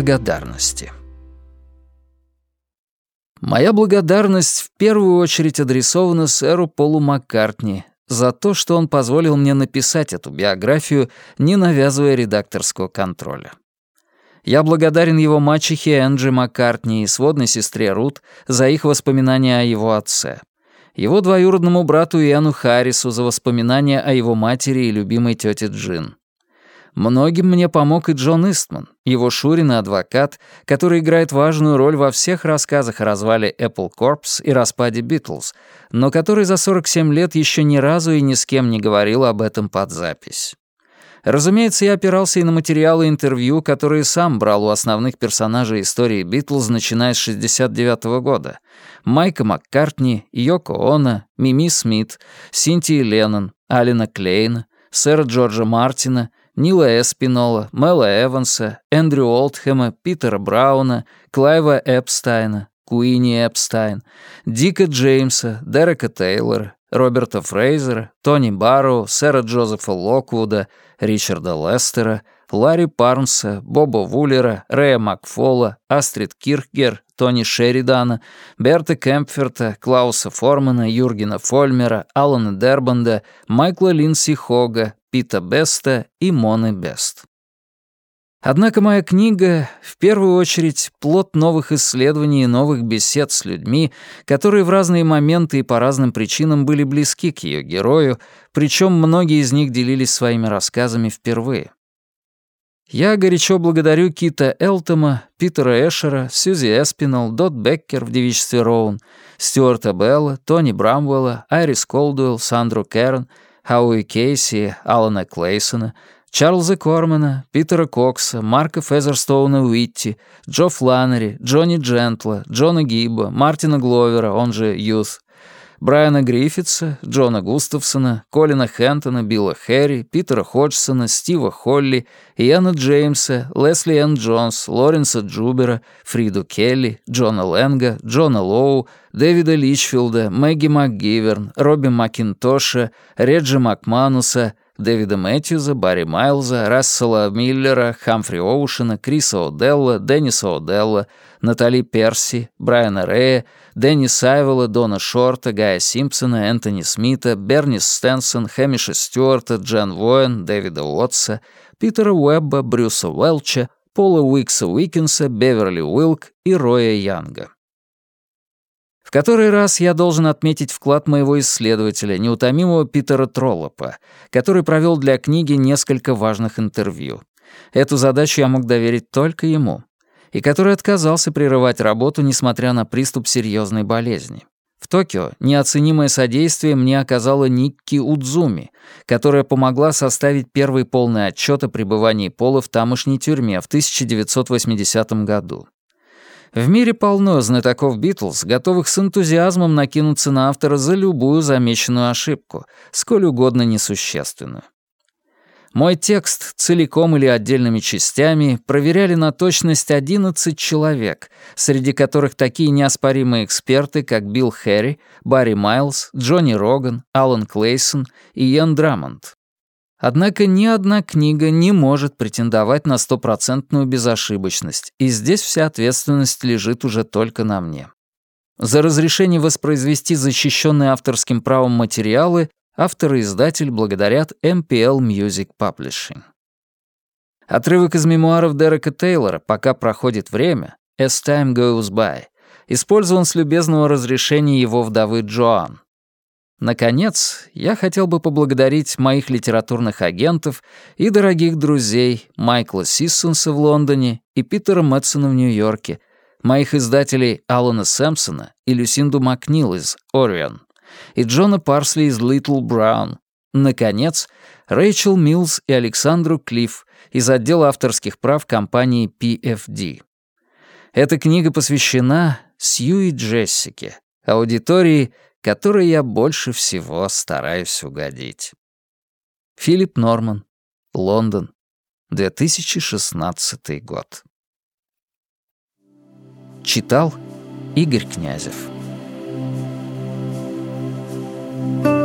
благодарности. Моя благодарность в первую очередь адресована сэру Полу Маккартни за то, что он позволил мне написать эту биографию, не навязывая редакторского контроля. Я благодарен его мачехе Энджи Маккартни и сводной сестре Рут за их воспоминания о его отце, его двоюродному брату Иану Харрису за воспоминания о его матери и любимой тете Джин, Многим мне помог и Джон Истман, его Шурин и адвокат, который играет важную роль во всех рассказах о развале Apple Corps и распаде Beatles, но который за 47 лет еще ни разу и ни с кем не говорил об этом под запись. Разумеется, я опирался и на материалы интервью, которые сам брал у основных персонажей истории Битлз, начиная с 69 -го года. Майка Маккартни, Йоко Оно, Мими Смит, Синтии Леннон, Алина Клейна, сэра Джорджа Мартина, Нила Эспинола, Мэла Эванса, Эндрю Олдхэма, Питера Брауна, Клайва Эпстайна, Куини Эпстайн, Дика Джеймса, Дерека Тейлора, Роберта Фрейзера, Тони Барроу, сэра Джозефа Локвуда, Ричарда Лестера, Ларри Пармса, Боба Вуллера, Рэя Макфола, Астрид Кирхгер, Тони Шеридана, Берта Кемпферта, Клауса Формана, Юргена Фольмера, Алана Дербанда, Майкла Линси Хога, Пита Беста и Моны Бест. Однако моя книга в первую очередь плод новых исследований и новых бесед с людьми, которые в разные моменты и по разным причинам были близки к ее герою, причем многие из них делились своими рассказами впервые. Я горячо благодарю Кита Элтома, Питера Эшера, Сьюзи Эспинал, Дот Беккер в девичестве Роун, Стюарта Белла, Тони Брамвелла, Айрис Колдуэлл, Сандру Керн, Хауи Кейси, Алана Клейсона, Чарльза Кормана, Питера Кокса, Марка Фезерстоуна Уитти, Джо Фланнери, Джонни Джентла, Джона Гиба, Мартина Гловера, он же Юс, Брайана Гриффитса, Джона Густавсона, Колина Хэнтона, Билла Хэри, Питера Ходжсона, Стива Холли, Иэна Джеймса, Лесли Энн Джонс, Лоренса Джубера, Фриду Келли, Джона Лэнга, Джона Лоу, Дэвида Личфилда, Мэгги МакГиверн, Робби Макинтоша, Реджи Макмануса, Дэвида Мэтьюза, Барри Майлза, Рассела Миллера, Хамфри Оушена, Криса О'Делла, Денниса О'Делла, Натали Перси, Брайана Рэя, Дэнни Сайвелла, Дона Шорта, Гая Симпсона, Энтони Смита, Берни Стенсон, Хэмиша Стюарта, Джен Воен, Дэвида Уотса, Питера Уэбба, Брюса Уэлча, Пола Уикса Уикенса, Беверли Уилк и Роя Янга. В который раз я должен отметить вклад моего исследователя, неутомимого Питера Троллопа, который провел для книги несколько важных интервью. Эту задачу я мог доверить только ему. И который отказался прерывать работу, несмотря на приступ серьезной болезни. В Токио неоценимое содействие мне оказала Никки Удзуми, которая помогла составить первый полный отчет о пребывании Пола в тамошней тюрьме в 1980 году. В мире полно знатоков Битлз, готовых с энтузиазмом накинуться на автора за любую замеченную ошибку, сколь угодно несущественную. Мой текст целиком или отдельными частями проверяли на точность 11 человек, среди которых такие неоспоримые эксперты, как Билл Хэрри, Барри Майлз, Джонни Роган, Алан Клейсон и Иэн Драмонд. Однако ни одна книга не может претендовать на стопроцентную безошибочность, и здесь вся ответственность лежит уже только на мне. За разрешение воспроизвести защищенные авторским правом материалы автор и издатель благодарят MPL Music Publishing. Отрывок из мемуаров Дерека Тейлора «Пока проходит время» «As Time Goes By» использован с любезного разрешения его вдовы Джоан. Наконец, я хотел бы поблагодарить моих литературных агентов и дорогих друзей Майкла Сиссонса в Лондоне и Питера Мэтсона в Нью-Йорке, моих издателей Алана Сэмпсона и Люсинду Макнил из «Орион», и Джона Парсли из «Литл Браун», наконец, Рэйчел Милls и Александру Клифф из отдела авторских прав компании PFD. Эта книга посвящена Сью и Джессике, аудитории — которой я больше всего стараюсь угодить. Филипп Норман, Лондон, 2016 год. Читал Игорь Князев Thank you.